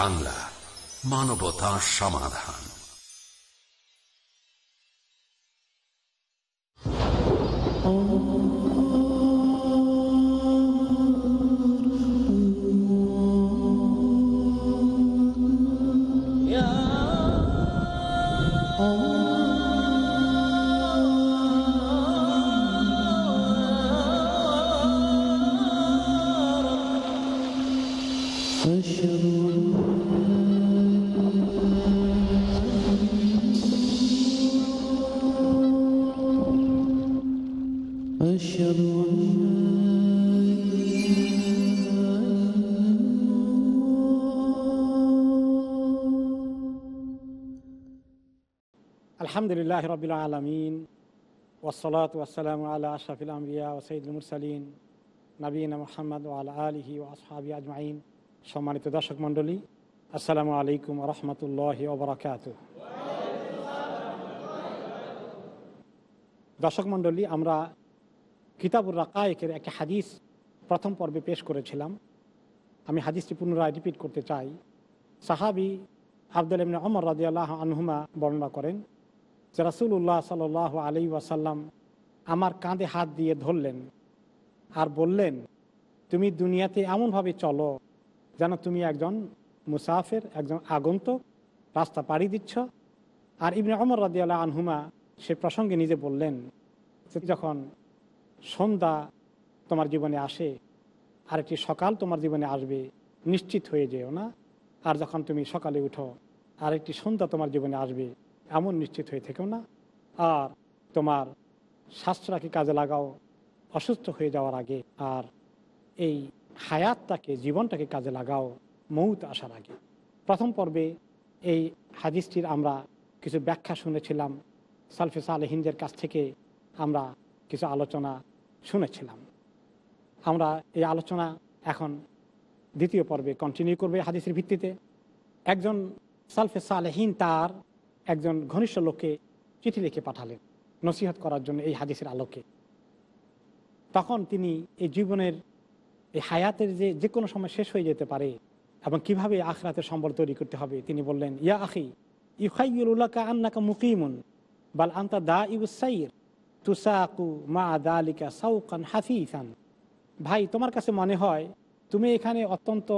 বাংলা মানবতা সমাধান। আলহামদুলিল্লাহ রবিল আলমিন আল্লাহ আশরাফিল আম্বিয়া ও সঈদুল মুরসালিন নবীন মোহাম্মদ আল্লাহ আলহি ও আজমাইন। সম্মানিত দর্শক মণ্ডলী, আসসালামু আলাইকুম রহমতুল্লাহ ওবরাকাত দর্শক মণ্ডলী, আমরা কিতাবুর রাকায়েকের একটা হাদিস প্রথম পর্বে পেশ করেছিলাম। আমি হাদিসটি পুনরায় রিপিট করতে চাই। সাহাবি আবদুল ইবনে অমর রাজিয়াল্লাহ আনহুমা বর্ণনা করেন যে রাসুল্লাহ সাল আলি ওয়াসাল্লাম আমার কাঁধে হাত দিয়ে ধরলেন আর বললেন, তুমি দুনিয়াতে এমনভাবে চলো যেন তুমি একজন মুসাফের, একজন আগন্তক, রাস্তা পাড়ি দিচ্ছ। আর ইবনে অমর রাজিয়াল্লাহ আনহুমা সে প্রসঙ্গে নিজে বললেন যখন সন্ধ্যা তোমার জীবনে আসে আর একটি সকাল তোমার জীবনে আসবে, নিশ্চিত হয়ে যেও না। আর যখন তুমি সকালে উঠো আর একটি সন্ধ্যা তোমার জীবনে আসবে এমন নিশ্চিত হয়ে থেকেও না। আর তোমার স্বাস্থ্যটাকে কাজে লাগাও, অসুস্থ হয়ে যাওয়ার আগে। আর এই হায়াতটাকে, জীবনটাকে কাজে লাগাও, মৌত আসার আগে। প্রথম পর্বে এই হাদিসটির আমরা কিছু ব্যাখ্যা শুনেছিলাম। সালফে সালেহিনদের কাছ থেকে আমরা কিছু আলোচনা শুনেছিলাম। আমরা এই আলোচনা এখন দ্বিতীয় পর্বে কন্টিনিউ করবে হাদিসের ভিত্তিতে। একজন সালফে সালেহীন তার একজন ঘনিষ্ঠ লোককে চিঠি লিখে পাঠালেন, নসিহত করার জন্য এই হাদিসের আলোকে। তখন তিনি এই জীবনের, এই হায়াতের যে যে কোনো সময় শেষ হয়ে যেতে পারে এবং কীভাবে আখরাতের সম্বল তৈরি করতে হবে, তিনি বললেন, ইয়া আখি ইউখাইউল্লাকা আন্নাকা মুকিমুন, বাল আন্তা দা ইউসাইর তুসাকু মা দালিকা সাউকান হাফিফান। ভাই, তোমার কাছে মনে হয় তুমি এখানে অত্যন্ত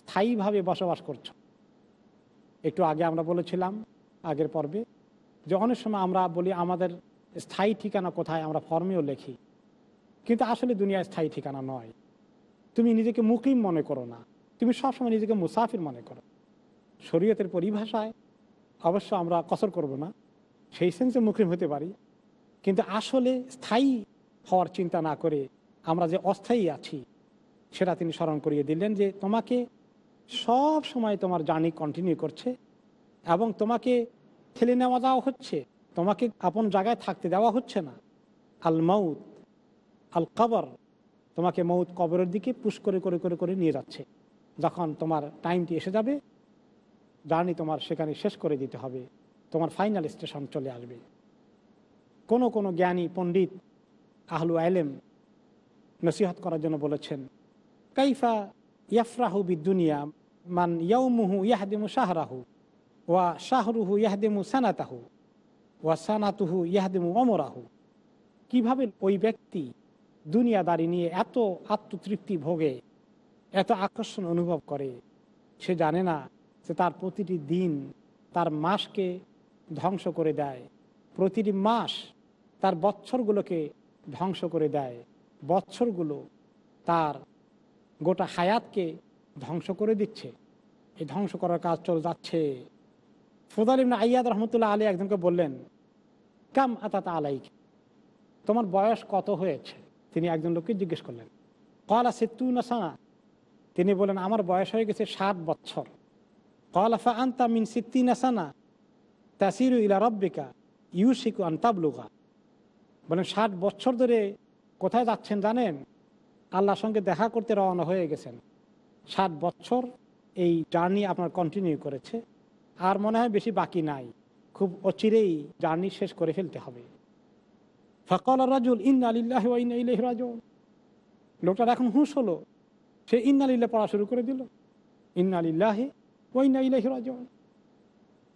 স্থায়ীভাবে বসবাস করছ। একটু আগে আমরা বলেছিলাম আগের পর্বে যে অনেক সময় আমরা বলি আমাদের স্থায়ী ঠিকানা কোথায়, আমরা ফর্মেও লেখি। কিন্তু আসলে দুনিয়ায় স্থায়ী ঠিকানা নয়। তুমি নিজেকে মুকিম মনে করো না। তুমি সবসময় নিজেকে মুসাফির মনে করো। শরীয়তের পরিভাষায় অবশ্য আমরা কসর করব না, সেই সেন্সে মুকিম হতে পারি। কিন্তু আসলে স্থায়ী হওয়ার চিন্তা না করে আমরা যে অস্থায়ী আছি, সেটা তিনি স্মরণ করিয়ে দিলেন যে তোমাকে সব সময় তোমার জার্নি কন্টিনিউ করছে। এবং তোমাকে ঠেলে নেওয়া দেওয়া হচ্ছে। তোমাকে আপন জায়গায় থাকতে দেওয়া হচ্ছে না। আল মৌত আল কবর তোমাকে মৌত কবরের দিকে পুশ করে করে করে করে নিয়ে যাচ্ছে। যখন তোমার টাইমটি এসে যাবে, জার্নি তোমার সেখানে শেষ করে দিতে হবে। তোমার ফাইনাল স্টেশন চলে আসবে। কোনো কোনো জ্ঞানী পণ্ডিত আহলু আলেম নসিহত করার জন্য বলেছেন, কাইফা ইয়াফরাহু বিদুনিয়া মান ইয়াউমুহু ইয়াহদিমু শাহরাহু। ওয়া শাহরুহু ইয়াহদিমু সানাতাহু, ওয়া সানাতুহু ইয়াহদিমু অমরাহু কীভাবে ওই ব্যক্তি দুনিয়াদারি নিয়ে এত আত্মতৃপ্তি ভোগে, এত আকর্ষণ অনুভব করে, সে জানে না যে তার প্রতিটি দিন তার মাসকে ধ্বংস করে দেয়। প্রতিটি মাস তার বৎসরগুলোকে ধ্বংস করে দেয়। বৎসরগুলো তার গোটা হায়াতকে ধ্বংস করে দিচ্ছে। এই ধ্বংস করার কাজ চলে যাচ্ছে। ফোদাল ইবনা আয়াদ রহমতুল্লাহ আলী একজনকে বললেন, কাম আতাত আলাইক? তোমার বয়স কত হয়েছে? তিনি একজন লোককে জিজ্ঞেস করলেন কলা সেতু নাসানা তিনি বলেন আমার বয়স হয়ে গেছে সাত বছর। কলাফা আন্তা মিন সিত্তি নাসানা তাসিরু ইলা রব্বিকা ইউসিকু আন্তাবলুকা বলেন ষাট বছর ধরে কোথায় যাচ্ছেন জানেন? আল্লাহর সঙ্গে দেখা করতে রওনা হয়ে গেছেন। ষাট বছর এই জার্নি আপনার কন্টিনিউ করেছে। আর মনে হয় বেশি বাকি নাই। খুব অচিরেই জার্নি শেষ করে ফেলতে হবে। ফকল রাজুল ইন রাজিউন। লোকটার এখন হুঁশ হলো। সে ইন্নালিল্লা পড়া শুরু করে দিল। ইন্না আলিল্লাহে ওইনা ইলাহি রাজিউন।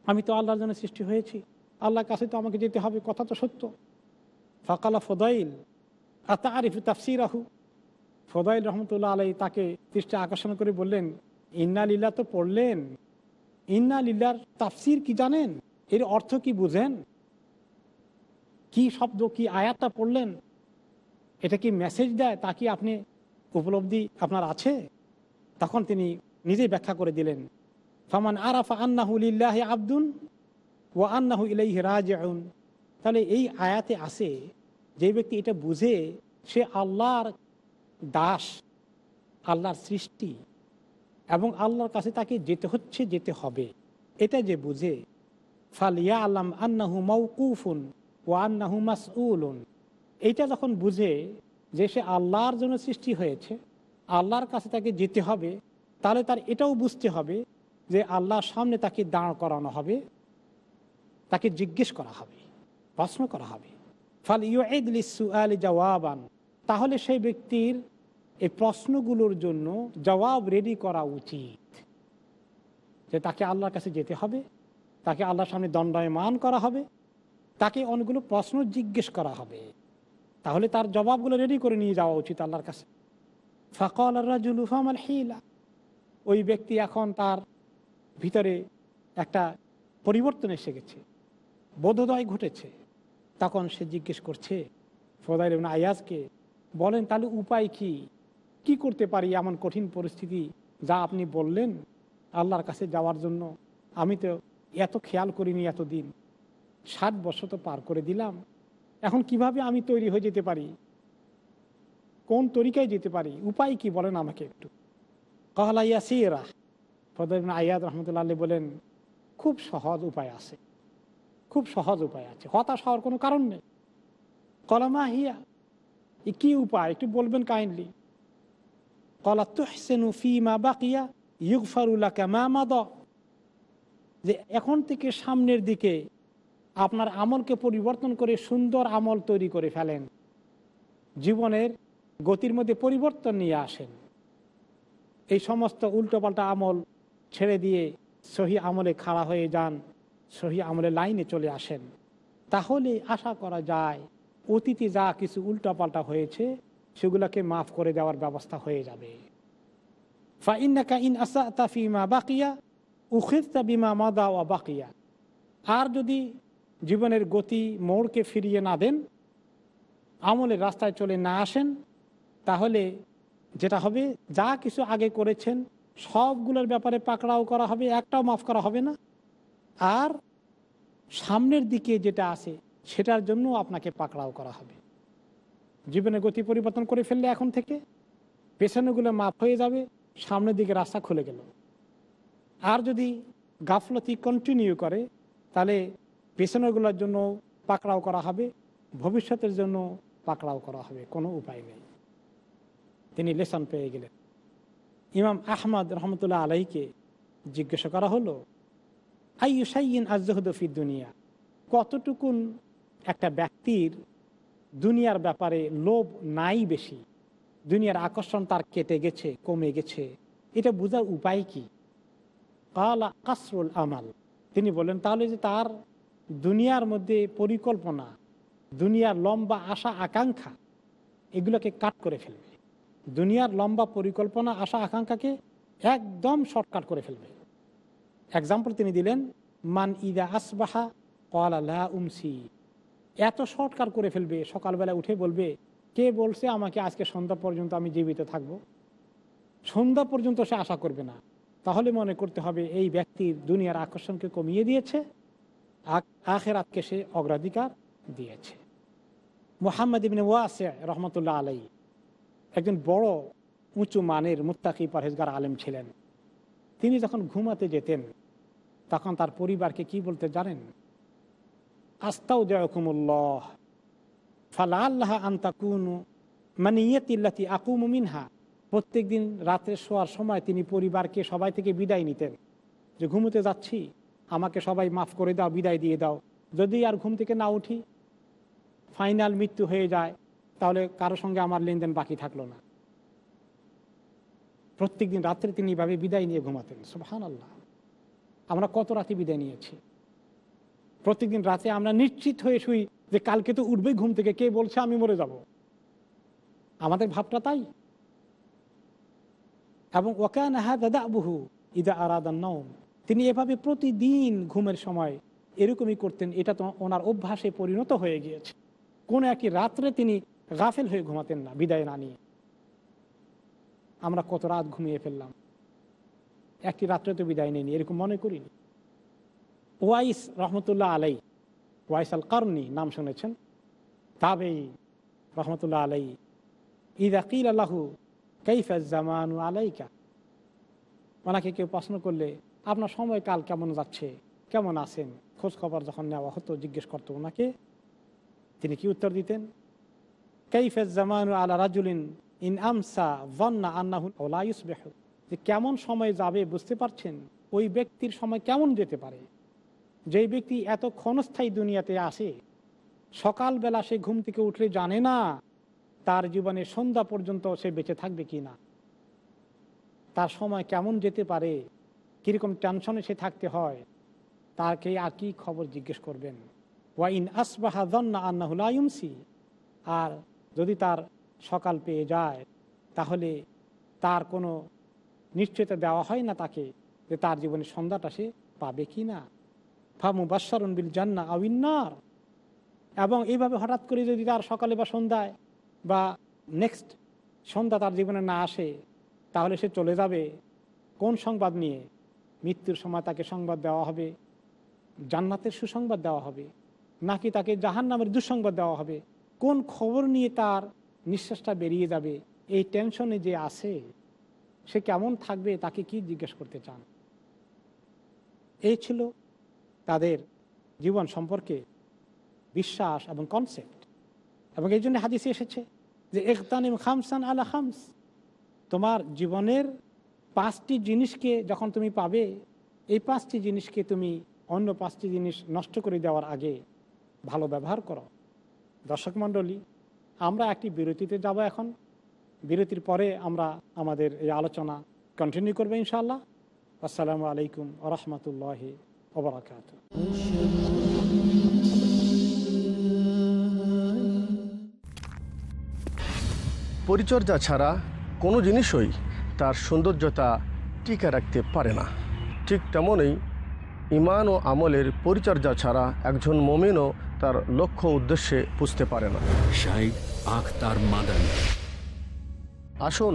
আমি তো আল্লাহর জন্য সৃষ্টি হয়েছি। আল্লাহর কাছে তো আমাকে যেতে হবে, কথা তো সত্য। ফাকালা ফদাইল আতা আরিফ তাফসির আহু ফদাইল রহমতুল্লাহ আলাই তাকে দৃষ্টি আকর্ষণ করে বললেন, ইন্না লিল্লা তো পড়লেন। ইন্না লিল্লার তাফসির কি জানেন? এর অর্থ কি বুঝেন? কি শব্দ, কি আয়াতটা পড়লেন? এটা কি মেসেজ দেয়? তা কি আপনি উপলব্ধি আপনার আছে? তখন তিনি নিজেই ব্যাখ্যা করে দিলেন। ফামান আরাফা আন্নাহু লিল্লাহি আব্দুন ও আন্নাহু ইলাইহি রাজিউন। তাহলে এই আয়াতে আসে যে ব্যক্তি এটা বুঝে, সে আল্লাহর দাস, আল্লাহর সৃষ্টি। এবং আল্লাহর কাছে তাকে যেতে হচ্ছে, যেতে হবে। এটা যে বুঝে ফালিয়া আল্লাম আন্নাহু মৌকুফুন ও আন্নাহু মাসউলুন। এইটা যখন বুঝে যে সে আল্লাহর জন্য সৃষ্টি হয়েছে, আল্লাহর কাছে তাকে যেতে হবে, তাহলে তার এটাও বুঝতে হবে যে আল্লাহর সামনে তাকে দাঁড় করানো হবে, তাকে জিজ্ঞেস করা হবে, প্রশ্ন করা হবে। ফাল ইউদলিসু আলী জওয়াবান। তাহলে সেই ব্যক্তির এই প্রশ্নগুলোর জন্য জবাব রেডি করা উচিত যে তাকে আল্লাহর কাছে যেতে হবে, তাকে আল্লাহর সামনে দণ্ডায়মান করা হবে, তাকে অনেকগুলো প্রশ্ন জিজ্ঞেস করা হবে। তাহলে তার জবাবগুলো রেডি করে নিয়ে যাওয়া উচিত আল্লাহর কাছে। ফাকল রাজুলুফামাল হিলা। ওই ব্যক্তি এখন তার ভিতরে একটা পরিবর্তন এসে গেছে, বোধোদয় ঘটেছে। তখন সে জিজ্ঞেস করছে ফদাইল আয়াজকে বলেন, তাহলে উপায় কি? কি করতে পারি এমন কঠিন পরিস্থিতি যা আপনি বললেন আল্লাহর কাছে যাওয়ার জন্য? আমি তো এত খেয়াল করিনি এতদিন। ষাট বছর তো পার করে দিলাম। এখন কীভাবে আমি তৈরি হয়ে যেতে পারি? কোন তরিকায় যেতে পারি? উপায় কি বলেন আমাকে একটু? কহলাইয়া সিরা ফদর আয়াদ রহমতুল্লাহ আল্লাহ বলেন, খুব সহজ উপায় আছে। খুব সহজ উপায় আছে। হতাশ হওয়ার কোনো কারণ নেই। কলমা হিয়া। কি উপায়? একটু বলবেন কাইন্ডলি। কলা তুহসেনু ফিমা বাকিয়া মা মাদ যে এখন থেকে সামনের দিকে আপনার আমলকে পরিবর্তন করে সুন্দর আমল তৈরি করে ফেলেন। জীবনের গতির মধ্যে পরিবর্তন নিয়ে আসেন। এই সমস্ত উল্টোপাল্টা আমল ছেড়ে দিয়ে সহি আমলে খাড়া হয়ে যান, সহি আমলে লাইনে চলে আসেন। তাহলে আশা করা যায়, অতীতে যা কিছু উল্টাপাল্টা হয়েছে সেগুলোকে মাফ করে দেওয়ার ব্যবস্থা হয়ে যাবে। ফা ইন্নাকা ইন আসা তাফিমা বাকিয়া উখিস্তা বিমা মাদা ওয়া বাকিয়া। আর যদি জীবনের গতি মোড়কে ফিরিয়ে না দেন, আমলের রাস্তায় চলে না আসেন, তাহলে যেটা হবে, যা কিছু আগে করেছেন, সবগুলোর ব্যাপারে পাকড়াও করা হবে, একটাও মাফ করা হবে না। আর সামনের দিকে যেটা আছে, সেটার জন্য আপনাকে পাকড়াও করা হবে। জীবনের গতি পরিবর্তন করে ফেললে এখন থেকে পেছনেগুলো মাফ হয়ে যাবে, সামনের দিকে রাস্তা খুলে গেল। আর যদি গাফলতি কন্টিনিউ করে, তাহলে পেছনেগুলোর জন্য পাকড়াও করা হবে, ভবিষ্যতের জন্য পাকড়াও করা হবে, কোনো উপায় নেই। তিনি লেসন পেয়ে গেলেন। ইমাম আহমদ রহমতুল্লাহ আলাইকে জিজ্ঞাসা করা হলো, আইয়ু সাইন আজহদফি দুনিয়া? কতটুকুন একটা ব্যক্তির দুনিয়ার ব্যাপারে লোভ নাই বেশি। দুনিয়ার আকর্ষণ তার কেটে গেছে, কমে গেছে। এটা বোঝার উপায় কি? কালা কাসরুল আমাল। তিনি বলেন, তাহলে যে তার দুনিয়ার মধ্যে পরিকল্পনা, দুনিয়ার লম্বা আশা আকাঙ্ক্ষা, এগুলোকে কাট করে ফেলবে। দুনিয়ার লম্বা পরিকল্পনা, আশা আকাঙ্ক্ষাকে একদম শর্টকাট করে ফেলবে। এক্সাম্পল তিনি দিলেন, মান ইদা আসবাহা কলা উমসি। এত শর্টকাট করে ফেলবে, সকালবেলা উঠে বলবে, কে বলছে আমাকে আজকে সন্ধ্যা পর্যন্ত আমি জীবিত থাকব? সন্ধ্যা পর্যন্ত সে আশা করবে না। তাহলে মনে করতে হবে, এই ব্যক্তির দুনিয়ার আকর্ষণকে কমিয়ে দিয়েছে আখের আখেরাতকে সে অগ্রাধিকার দিয়েছে। মোহাম্মদ ইবিন ওয়াসে রহমতুল্লাহ আলাই একজন বড়, উঁচু মানের মুত্তাকি পরহেজগার আলেম ছিলেন। তিনি যখন ঘুমাতে যেতেন, তখন তার পরিবারকে কি বলতে জানেন? আস্তাউ জয়কুমুল্লাহ ফালা আল্লাহ মানে আকুমু মিনহা প্রত্যেক দিন রাত্রে শোয়ার সময় তিনি পরিবারকে সবাই থেকে বিদায় নিতেন। যে ঘুমোতে যাচ্ছি, আমাকে সবাই মাফ করে দাও, বিদায় দিয়ে দাও। যদি আর ঘুম থেকে না উঠি, ফাইনাল মৃত্যু হয়ে যায়, তাহলে কারও সঙ্গে আমার লেনদেন বাকি থাকল না। প্রত্যেক দিন রাত্রে তিনি এভাবে বিদায় নিয়ে ঘুমাতেন। সুবহান আল্লাহ আমরা কত রাতে বিদায় নিয়েছি? প্রত্যেকদিন রাতে আমরা নিশ্চিত হয়ে শুই যে কালকে তো উঠবেই ঘুম থেকে, কে বলছে আমি মরে যাব। আমাদের ভাবটা তাই। এবং ওকান হ্যাঁ দাদা বহু ইদা আরাদান নৌম তিনি এভাবে প্রতিদিন ঘুমের সময় এরকমই করতেন, এটা তো ওনার অভ্যাসে পরিণত হয়ে গিয়েছে। কোনো একটি রাত্রে তিনি গাফেল হয়ে ঘুমাতেন না, বিদায় না নিয়ে। আমরা কত রাত ঘুমিয়ে ফেললাম। একটি রাত্রে তো বিদায় নেয়নি এরকম মনে করিনি। ওয়াইস রহমতুল্লাহ আলাই ওয়াইস আল কারনি নাম শুনেছেন। তাবেই রহমতুল্লাহ আলাই ঈদ আকিল আল্লাহু কৈফাজামানু আলাইকা? ওনাকে কেউ প্রশ্ন করলে, আপনার সময়কাল কেমন যাচ্ছে? কেমন আছেন? খোঁজ খবর যখন নেওয়া হতো, জিজ্ঞেস করতো ওনাকে। তিনি কি উত্তর দিতেন? কৈফাজামানু আলা রাজুলিন ইন আমসা ভন্না আন্নাহুল ওলাইসবেহ যে কেমন সময় যাবে বুঝতে পারছেন, ওই ব্যক্তির সময় কেমন যেতে পারে? যেই ব্যক্তি এত ক্ষণস্থায়ী দুনিয়াতে আসে, সকালবেলা সে ঘুম থেকে উঠলে জানে না তার জীবনে সন্ধ্যা পর্যন্ত সে বেঁচে থাকবে কি না। তার সময় কেমন যেতে পারে, কীরকম টেনশনে সে থাকতে হয়, তাকে আর কি খবর জিজ্ঞেস করবেন? ওয়াইন আসবাহা দন্না আন্নাহুল আয়ুমসি আর যদি তার সকাল পেয়ে যায়, তাহলে তার কোনো নিশ্চয়তা দেওয়া হয় না তাকে যে তার জীবনে সন্ধ্যাটা সে পাবে কি না। ফামু বিল জান্না আউিন্নার এবং এইভাবে হঠাৎ করে যদি তার সকালে বা সন্ধ্যায় বা নেক্সট সন্ধ্যা তার জীবনে না আসে, তাহলে সে চলে যাবে। কোন সংবাদ নিয়ে? মৃত্যুর সময় তাকে সংবাদ দেওয়া হবে। জান্নাতের সুসংবাদ দেওয়া হবে। নাকি তাকে জাহান নামের দুঃসংবাদ দেওয়া হবে? কোন খবর নিয়ে তার নিঃশ্বাসটা বেরিয়ে যাবে? এই টেনশনে যে আছে, সে কেমন থাকবে, তাকে কি জিজ্ঞেস করতে চান? এই ছিল তাদের জীবন সম্পর্কে বিশ্বাস এবং কনসেপ্ট এবং এই জন্য হাদিসে এসেছে যে একতানিম খামসান আলা খামস। তোমার জীবনের পাঁচটি জিনিসকে যখন তুমি পাবে, এই পাঁচটি জিনিসকে তুমি অন্য পাঁচটি জিনিস নষ্ট করে দেওয়ার আগে ভালো ব্যবহার করো। দর্শক মণ্ডলী, আমরা একটি বিরতিতে যাব এখন। বিরতির পরে আমরা আমাদের এই আলোচনা কন্টিনিউ করব ইনশাআল্লাহ। আসসালামু আলাইকুম আরহামতুল্লাহ ওবরাকাত পরিচর্যা ছাড়া কোনো জিনিসই তার সৌন্দর্যতা টিকে রাখতে পারে না। ঠিক তেমনই ইমান ও আমলের পরিচর্যা ছাড়া একজন মমিনও তার লক্ষ্য উদ্দেশ্যে পুজতে পারে না। আখতার মাদানী। আসুন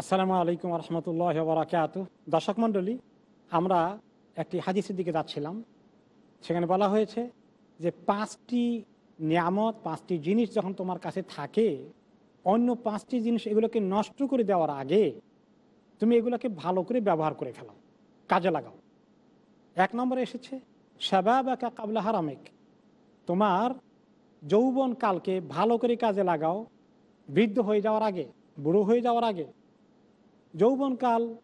আসসালামু আলাইকুম রহমতুল্লাহ বরাকাত দর্শক মণ্ডলী, আমরা একটি হাদিসের দিকে যাচ্ছিলাম। সেখানে বলা হয়েছে যে পাঁচটি নিয়ামত, পাঁচটি জিনিস যখন তোমার কাছে থাকে, অন্য পাঁচটি জিনিস এগুলোকে নষ্ট করে দেওয়ার আগে তুমি এগুলোকে ভালো করে ব্যবহার করে ফেলাও কাজে লাগাও। এক নম্বরে এসেছে, শাবাবাকা কাবলা হারামেক। তোমার যৌবন কালকে ভালো করে কাজে লাগাও, বৃদ্ধ হয়ে যাওয়ার আগে, বুড়ো হয়ে যাওয়ার আগে যৌবনকাল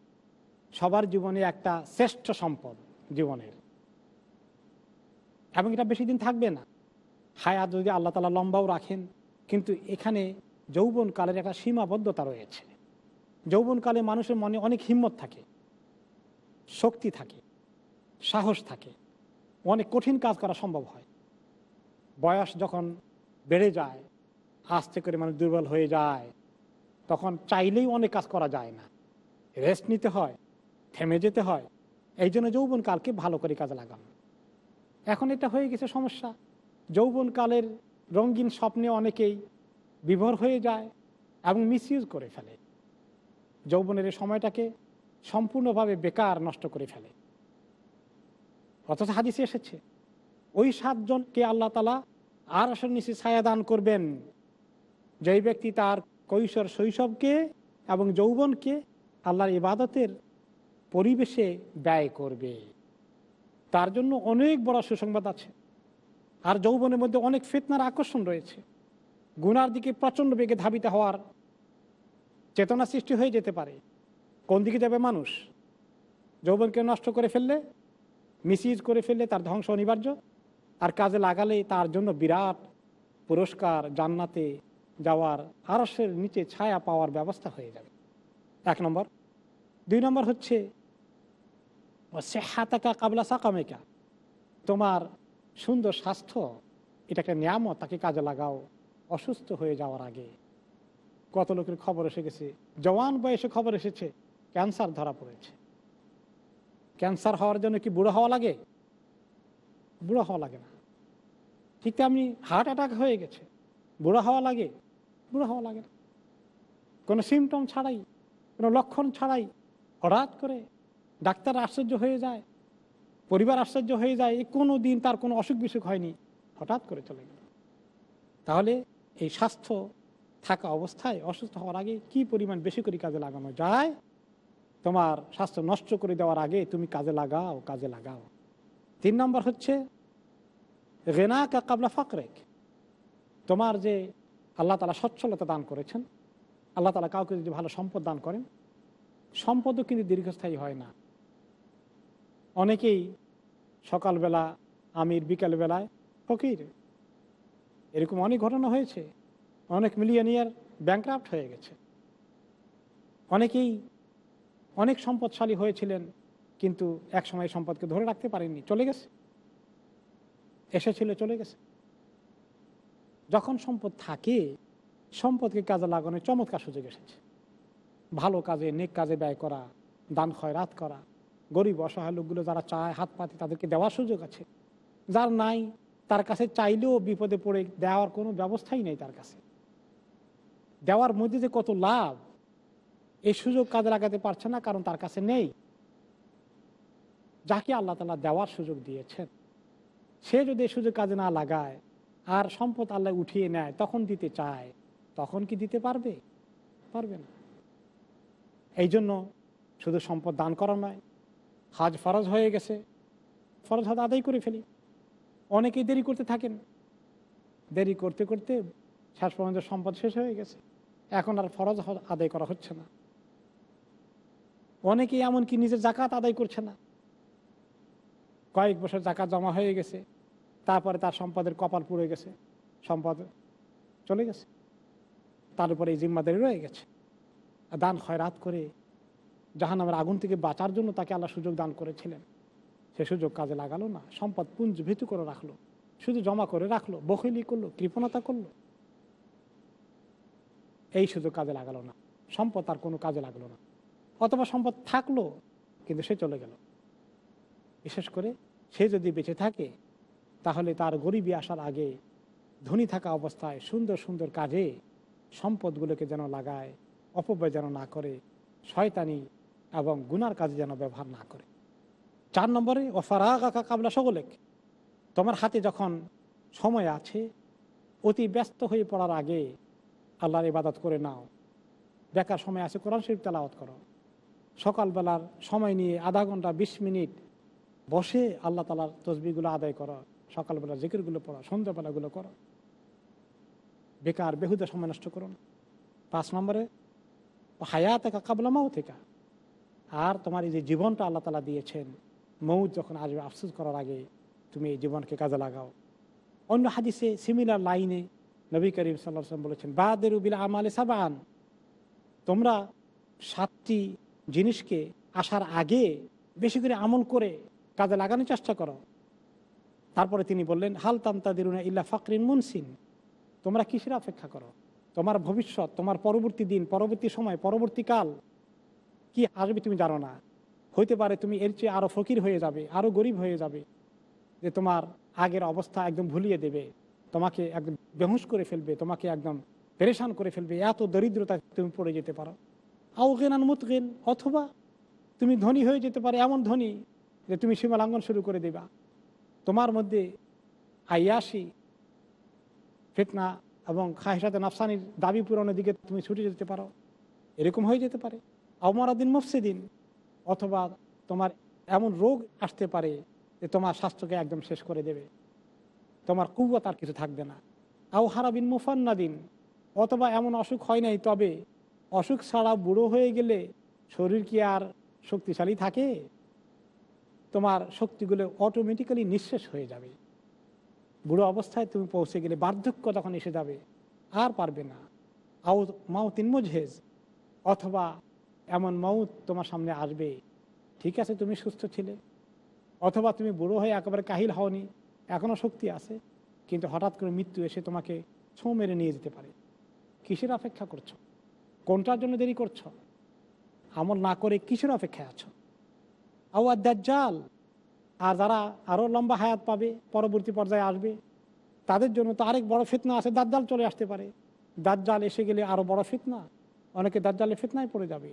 সবার জীবনে একটা শ্রেষ্ঠ সম্পদ জীবনের। এবং এটা বেশি দিন থাকবে না। হায়াত যদি আল্লাহ তালা লম্বাও রাখেন, কিন্তু এখানে যৌবনকালের একটা সীমাবদ্ধতা রয়েছে। যৌবনকালে মানুষের মনে অনেক হিম্মত থাকে, শক্তি থাকে, সাহস থাকে, অনেক কঠিন কাজ করা সম্ভব হয়। বয়স যখন বেড়ে যায়, আস্তে করে মানুষ দুর্বল হয়ে যায়, তখন চাইলেই অনেক কাজ করা যায় না। রেস্ট নিতে হয়, থেমে যেতে হয়। এই জন্য যৌবনকালকে ভালো করে কাজে লাগানো। এখন এটা হয়ে গেছে সমস্যা। যৌবনকালের রঙিন স্বপ্নে অনেকেই বিভোর হয়ে যায় এবং মিসইউজ করে ফেলে। যৌবনের সময়টাকে সম্পূর্ণভাবে বেকার নষ্ট করে ফেলে। অথচ হাদিসে এসেছে, ওই সাতজনকে আল্লাহ তালা আর আসর নিচে ছায়া দান করবেন। যেই ব্যক্তি তার কৈশোর শৈশবকে এবং যৌবনকে আল্লাহর ইবাদতের পরিবেশে ব্যয় করবে। তার জন্য অনেক বড় সুসংবাদ আছে। আর যৌবনের মধ্যে অনেক ফেতনার আকর্ষণ রয়েছে। গুনার দিকে প্রচণ্ড বেগে ধাবিত হওয়ার চেতনা সৃষ্টি হয়ে যেতে পারে। কোন দিকে যাবে মানুষ? যৌবনকে নষ্ট করে ফেললে, মিসইউজ করে ফেললে তার ধ্বংস অনিবার্য। আর কাজে লাগালে তার জন্য বিরাট পুরস্কার জান্নাতে যাওয়ার আরসের নিচে ছায়া পাওয়ার ব্যবস্থা হয়ে যাবে। এক নম্বর। দুই নম্বর হচ্ছে সেহাতাকা কাবলা সাকামেকা তোমার সুন্দর স্বাস্থ্য, এটা একটা নিয়ামত, তাকে কাজে লাগাও, অসুস্থ হয়ে যাওয়ার আগে। কত লোকের খবর এসে গেছে, জওয়ান বয়সে খবর এসেছে, ক্যান্সার ধরা পড়েছে। ক্যান্সার হওয়ার জন্য কি বুড়ো হওয়া লাগে? বুড়ো হওয়া লাগে না। ঠিক তেমনি হার্ট অ্যাটাক হয়ে গেছে, বুড়ো হওয়া লাগে, বুড়ো হওয়া লাগে না। কোনো সিমটম ছাড়াই কোনো লক্ষণ ছাড়াই হঠাৎ করে ডাক্তার আশ্চর্য হয়ে যায়, পরিবার আশ্চর্য হয়ে যায় এই কোনো দিন তার কোনো অসুখ বিসুখ হয়নি, হঠাৎ করে চলে গেল। তাহলে এই স্বাস্থ্য থাকা অবস্থায় অসুস্থ হওয়ার আগে কি পরিমাণ বেশি করে কাজে লাগানো যায়? তোমার স্বাস্থ্য নষ্ট করে দেওয়ার আগে তুমি কাজে লাগাও কাজে লাগাও। তিন নম্বর হচ্ছে রেনা কা কাবলা ফাকরেক। তোমার যে আল্লাহ তালা সচ্ছলতা দান করেছেন আল্লাহ তালা কাউকে যদি ভালো সম্পদ দান করেন, সম্পদও কিন্তু দীর্ঘস্থায়ী হয় না। অনেকেই সকালবেলা, আমির বিকালবেলায় ফকির। এরকম অনেক ঘটনা হয়েছে, অনেক মিলিয়নিয়ার ব্যাংক্রাফ্ট হয়ে গেছে। অনেকেই অনেক সম্পদশালী হয়েছিলেন, কিন্তু এক সময় সম্পদকে ধরে রাখতে পারেননি, চলে গেছে। এসেছিল, চলে গেছে। যখন সম্পদ থাকে সম্পদকে কাজে লাগানোর চমৎকার সুযোগ এসেছে। ভালো কাজে, নেক কাজে ব্যয় করা, দান খয়রাত করা, গরিব, অসহায় লোকগুলো যারা চায়, হাত পাতে তাদেরকে দেওয়ার সুযোগ আছে। যার নাই, তার কাছে চাইলেও বিপদে পড়ে দেওয়ার কোনো ব্যবস্থাই নেই তার কাছে। দেওয়ার মধ্যে যে কত লাভ, এই সুযোগ কাজে লাগাতে পারছে না, কারণ তার কাছে নেই। যাকে আল্লাহ তালা দেওয়ার সুযোগ দিয়েছেন, সে যদি এই সুযোগ কাজে না লাগায়, আর সম্পদ আল্লাহ উঠিয়ে নেয়, তখন দিতে চায় তখন কি দিতে পারবে? পারবে না। এই জন্য শুধু সম্পদ দান করা নয়, হাজ ফরজ হয়ে গেছে। ফরজ হাত আদায় করে ফেলি। অনেকেই দেরি করতে থাকেন। দেরি করতে করতে শেষ পর্যন্ত সম্পদ শেষ হয়ে গেছে। এখন আর ফরজ আদায় করা হচ্ছে না। অনেকেই এমনকি নিজের জাকাত আদায় করছে না। কয়েক বছর জাকাত জমা হয়ে গেছে। তারপরে তার সম্পদের কপাল পুড়ে গেছে। সম্পদ চলে গেছে। তার উপরে এই জিম্মাদারি রয়ে গেছে। দান খয়রাত করে জাহান্নামের আগুন থেকে বাঁচার জন্য তাকে আল্লাহ সুযোগ দান করেছিলেন। সে সুযোগ কাজে লাগালো না, সম্পদ পুঞ্জ ভীতু করে রাখল, শুধু জমা করে রাখল বকিলি করল, কৃপণতা করল। এই সুযোগ কাজে লাগালো না, সম্পদ তার কোনো কাজে লাগল না। অথবা সম্পদ থাকল, কিন্তু সে চলে গেল। বিশেষ করে সে যদি বেঁচে থাকে, তাহলে তার গরিবী আসার আগে ধনী থাকা অবস্থায় সুন্দর সুন্দর কাজে সম্পদগুলোকে যেন লাগায়, অপব্যয় যেন না করে, শয়তানি এবং গুনার কাজে যেন ব্যবহার না করে। চার নম্বরে ও ফারাগা কাবলা সকলেক তোমার হাতে যখন সময় আছে, অতি ব্যস্ত হয়ে পড়ার আগে আল্লাহর ইবাদত করে নাও। বেকার সময় আছে, কোরআন শরীফ তেলাওয়াত করো। সকালবেলার সময় নিয়ে আধা ঘণ্টা, বিশ মিনিট বসে আল্লাহ তালার তসবিগুলো আদায় করো। সকালবেলা জিকিরগুলো পড়ো, সন্ধ্যাবেলাগুলো করো। বেকার, বেহুদা সময় নষ্ট করো না। পাঁচ নম্বরে, হায়াত একা কাবলামাও থেকে আর তোমার এই যে জীবনটা আল্লাহ তালা দিয়েছেন মৌত যখন আসবে, আফসোস করার আগে তুমি এই জীবনকে কাজে লাগাও। অন্য হাদিসে সিমিলার লাইনে নবী করিম সাল্লাম বলেছেন, বাদের উবিল আমালে সাবান। তোমরা সাতটি জিনিসকে আসার আগে বেশি করে আমল করে কাজে লাগানোর চেষ্টা করো। তারপরে তিনি বললেন, হাল তামতাদিরুনা ইল্লা ফাকরিন মুনসিন। তোমরা কিসের অপেক্ষা করো? তোমার ভবিষ্যৎ, তোমার পরবর্তী দিন, পরবর্তী সময় পরবর্তীকাল কি আসবে তুমি জানো না। হইতে পারে তুমি এর চেয়ে আরও ফকির হয়ে যাবে আরও গরিব হয়ে যাবে, যে তোমার আগের অবস্থা একদম ভুলিয়ে দেবে। তোমাকে একদম বেহুশ করে ফেলবে, তোমাকে একদম পেরেশান করে ফেলবে, এত দরিদ্রতা তুমি পড়ে যেতে পারো। আউগেনান মুতগেন অথবা তুমি ধনী হয়ে যেতে পারে, এমন ধনী যে তুমি সীমালাঙ্ঘন শুরু করে দেবা। তোমার মধ্যে আয়াসি ফিতনা এবং খাহিসাতে নাফসানির দাবি পূরণের দিকে তুমি ছুটে যেতে পারো। এরকম হয়ে যেতে পারে। দিন মফসিদিন, অথবা তোমার এমন রোগ আসতে পারে যে তোমার স্বাস্থ্যকে একদম শেষ করে দেবে। তোমার কুয়াত আর কিছু থাকবে না। আও হারাবিন মুফান্নাদিন, অথবা এমন অসুখ হয় নাই, তবে অসুখ ছাড়া বুড়ো হয়ে গেলে শরীর কি আর শক্তিশালী থাকে? তোমার শক্তিগুলো অটোমেটিক্যালি নিঃশেষ হয়ে যাবে। বুড়ো অবস্থায় তুমি পৌঁছে গেলে বার্ধক্য তখন এসে যাবে। আর পারবে না। আউ মাউতিন মুজহেজ অথবা এমন মাউত তোমার সামনে আসবে, ঠিক আছে, তুমি সুস্থ ছিলে। অথবা, তুমি বুড়ো হয়ে একেবারে কাহিল হওনি এখনও শক্তি আছে। কিন্তু হঠাৎ করে মৃত্যু এসে তোমাকে ছোঁ মেরে নিয়ে যেতে পারে। কিসের অপেক্ষা করছ? কোনটার জন্য দেরি করছ? আমল না করে কিসের অপেক্ষায় আছো? আউয়ার দাজ্জাল আর যারা আরও লম্বা হায়াত পাবে, পরবর্তী পর্যায়ে আসবে, তাদের জন্য তো আরেক বড় ফিতনা আছে, দাজ্জাল চলে আসতে পারে। দাজ্জাল এসে গেলে আরও বড় ফিতনা। অনেকে দাজ্জালের ফিতনায় পড়ে যাবে।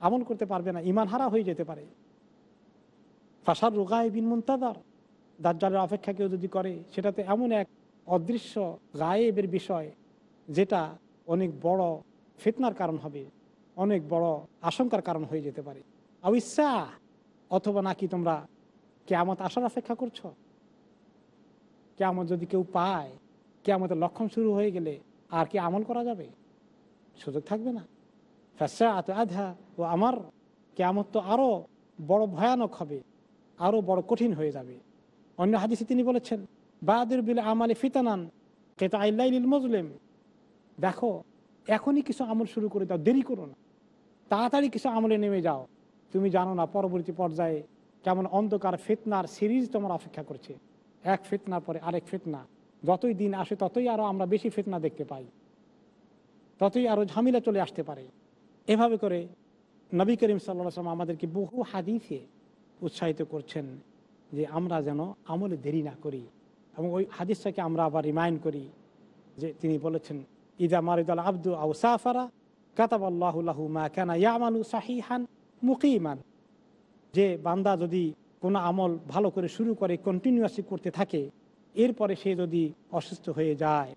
আমল করতে পারবে না ইমান হারা হয়ে যেতে পারে। ফাঁসার রোগায় বিন মুন্তাদার দাজ্জালের অপেক্ষা কেউ যদি করে, সেটাতে এমন এক অদৃশ্য গায়েবের বিষয়, যেটা অনেক বড় ফিতনার কারণ হবে, অনেক বড় আশঙ্কার কারণ হয়ে যেতে পারে। আউইসা অথবা নাকি তোমরা কেয়ামত আসার অপেক্ষা করছ? কেয়ামত যদি কেউ পায় কে কেয়ামতের লক্ষণ শুরু হয়ে গেলে আর কি আমল করা যাবে? সুযোগ থাকবে না। ফ্যাসা এত আধা ও আমার, কেয়ামত তো আরও বড় ভয়ানক হবে আরও বড় কঠিন হয়ে যাবে। অন্য হাদিসে তিনি বলেছেন বাহাদুর বিল আমালে ফিতানান কেতা আইল্লাইল মজলেম। দেখো, এখনই কিছু আমল শুরু করে দাও, দেরি করো না। তাড়াতাড়ি কিছু আমলে নেমে যাও। তুমি জানো না, পরবর্তী পর্যায়ে কেমন অন্ধকার ফিতনার সিরিজ তোমার অপেক্ষা করছে। এক ফিতনার পরে আরেক ফিতনা। যতই দিন আসে, ততই আরও আমরা বেশি ফিতনা দেখতে পাই। ততই আরও ঝামেলা চলে আসতে পারে। এভাবে করে নবী করিম সাল্লাম আমাদেরকে বহু হাদিসে উৎসাহিত করছেন যে আমরা যেন আমলে দেরি না করি। এবং ওই হাদিসটাকে আমরা আবার রিমাইন্ড করি যে তিনি বলেছেন, ইদা মারিদাল আব্দু আউ সাফারা কাতাব আল্লাহ মা কেনা ইয়ামানু ইয়ামালু সাহিহান মুকিমান। যে বান্দা যদি কোনো আমল ভালো করে শুরু করে কন্টিনিউয়াসলি করতে থাকে, এরপরে সে যদি অসুস্থ হয়ে যায়,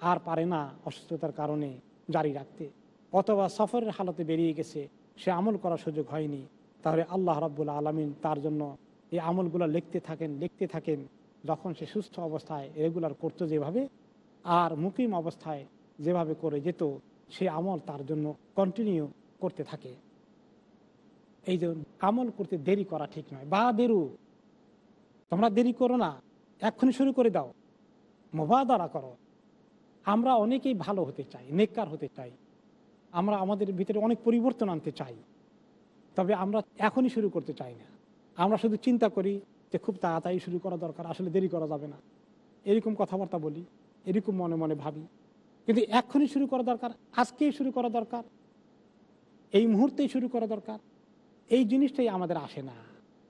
আর পারে না অসুস্থতার কারণে জারি রাখতে। অথবা সফরের হালতে বেরিয়ে গেছে, সে আমল করার সুযোগ হয়নি, তাহলে আল্লাহ রাব্বুল আলমিন তার জন্য এই আমলগুলো লিখতে থাকেন লিখতে থাকেন, যখন সে সুস্থ অবস্থায় রেগুলার করতো যেভাবে, আর মুকিম অবস্থায় যেভাবে করে যেত, সে আমল তার জন্য কন্টিনিউ করতে থাকে। এই যে আমল করতে দেরি করা ঠিক নয়। বা দেরু, তোমরা দেরি করো না, এক্ষুনি শুরু করে দাও। মোবাদারা করো। আমরা অনেকেই ভালো হতে চাই, নেককার হতে চাই। আমরা আমাদের ভিতরে অনেক পরিবর্তন আনতে চাই। তবে আমরা এখনই শুরু করতে চাই না। আমরা শুধু চিন্তা করি যে খুব তাড়াতাড়ি শুরু করা দরকার, আসলে দেরি করা যাবে না। এরকম কথাবার্তা বলি, এরকম মনে মনে ভাবি। কিন্তু এক্ষুনি শুরু করা দরকার, আজকেই শুরু করা দরকার। এই মুহূর্তেই শুরু করা দরকার। এই জিনিসটাই আমাদের আসে না।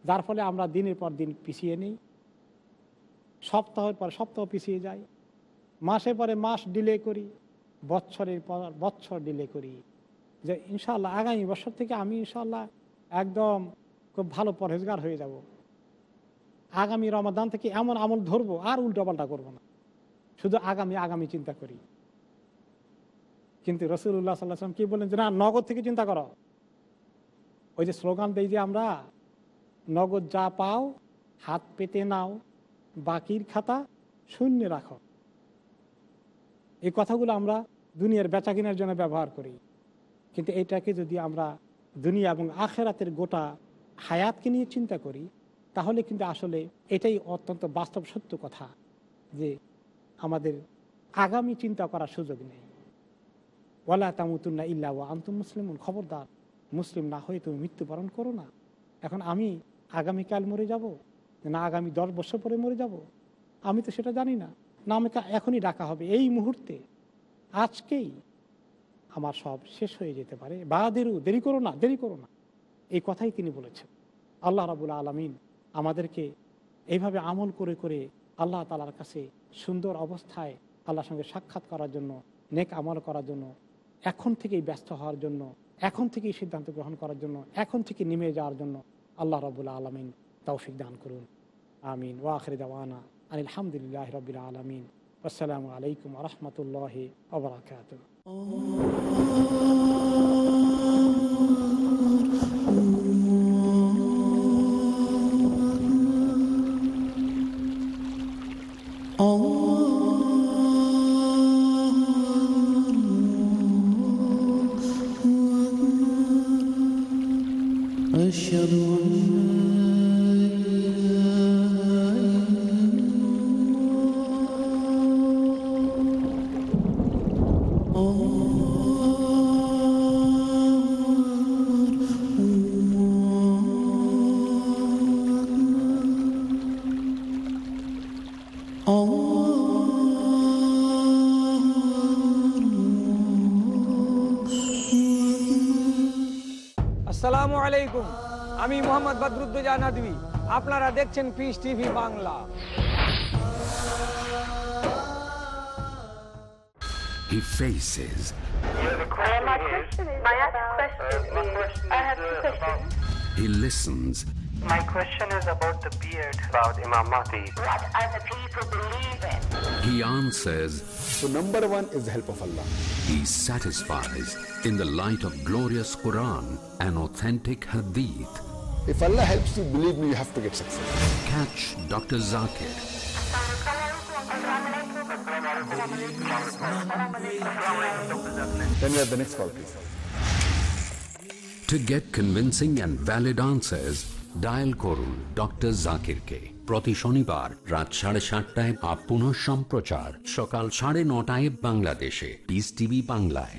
যার ফলে আমরা দিনের পর দিন পিছিয়ে নিই। সপ্তাহের পর সপ্তাহ পিছিয়ে যাই। মাসে পরে মাস ডিলে করি। বৎসরের পর বৎসর ডিলে করি। যে ইনশাল্লাহ আগামী বছর থেকে আমি ইনশাল্লাহ একদম খুব ভালো পরহেজগার হয়ে যাব। আগামী রমাদান থেকে এমন আমল ধরবো, আর উল্টোপাল্টা করব না। শুধু আগামী আগামী চিন্তা করি। কিন্তু রসুল্লাহ সাল্লাম কি বললেন যে, না, নগদ থেকে চিন্তা করো। ওই যে স্লোগান দেই যে আমরা, নগদ যা পাও, হাত পেতে নাও, বাকির খাতা শূন্য রাখো। এই কথাগুলো আমরা দুনিয়ার বেচা কেনার জন্য ব্যবহার করি। কিন্তু এটাকে যদি আমরা দুনিয়া এবং আখেরাতের গোটা হায়াতকে নিয়ে চিন্তা করি, তাহলে কিন্তু আসলে এটাই অত্যন্ত বাস্তব সত্য কথা যে আমাদের আগামী চিন্তা করার সুযোগ নেই। ওয়ালা তামুতুল্লাহ ইল্লা আন্তুম মুসলিম খবরদার। মুসলিম না হয়ে তুমি মৃত্যুবরণ করো না। এখন আমি আগামীকাল মরে যাব? না, আগামী দশ বছর পরে মরে যাব? আমি তো সেটা জানি না। না আমাকে এখনই ডাকা হবে। এই মুহূর্তে, আজকেই আমার সব শেষ হয়ে যেতে পারে। বা দেরু, দেরি করো না, দেরি করো না। এই কথাই তিনি বলেছেন। আল্লাহ রাবুল আলমিন আমাদেরকে এইভাবে আমল করে করে আল্লাহ তালার কাছে সুন্দর অবস্থায় আল্লাহর সঙ্গে সাক্ষাৎ করার জন্য, নেক আমল করার জন্য, এখন থেকেই ব্যস্ত হওয়ার জন্য এখন থেকেই সিদ্ধান্ত গ্রহণ করার জন্য, এখন থেকে নেমে যাওয়ার জন্য আল্লাহ রবুল্লা আলমিন তৌফিক দান করুন। আমিন। ওয়াখরি দাওয়ানা আলহামদুলিল্লাহ রবিল আলমিন। আসসালামু আলাইকুম রহমতুল্লাহ ওবরাকাত মোহাম্মদ বদরুদ্দোজা নদী আপনারা দেখছেন Peace TV Bangla He faces, My question is, my question is, I have two questions. he listens, My question is about the beard about Imam Mahdi. What other people believe in? he answers, So number one is the help of Allah. he satisfies in the light of glorious Quran and authentic Hadith. If Allah helps you, believe me, you have to get success. Catch Dr. Zakir Then we have the next call, please. To get convincing and valid answers, dial করুন doctor জাকিরকে প্রতি শনিবার রাত সাড়ে সাতটায় up পুনঃ সম্প্রচার সকাল সাড়ে নটায় বাংলাদেশে পিস টিভি বাংলায়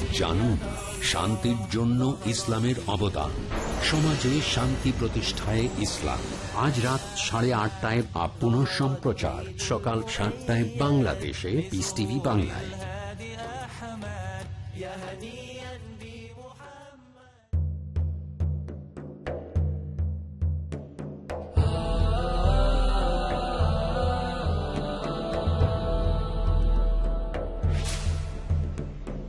জানুন শান্তির জন্য ইসলামের অবদান। সমাজে শান্তি প্রতিষ্ঠায় ইসলাম। আজ রাত সাড়ে আটটায় বা সম্প্রচার। সকাল সাতটায় বাংলাদেশে বাংলায়।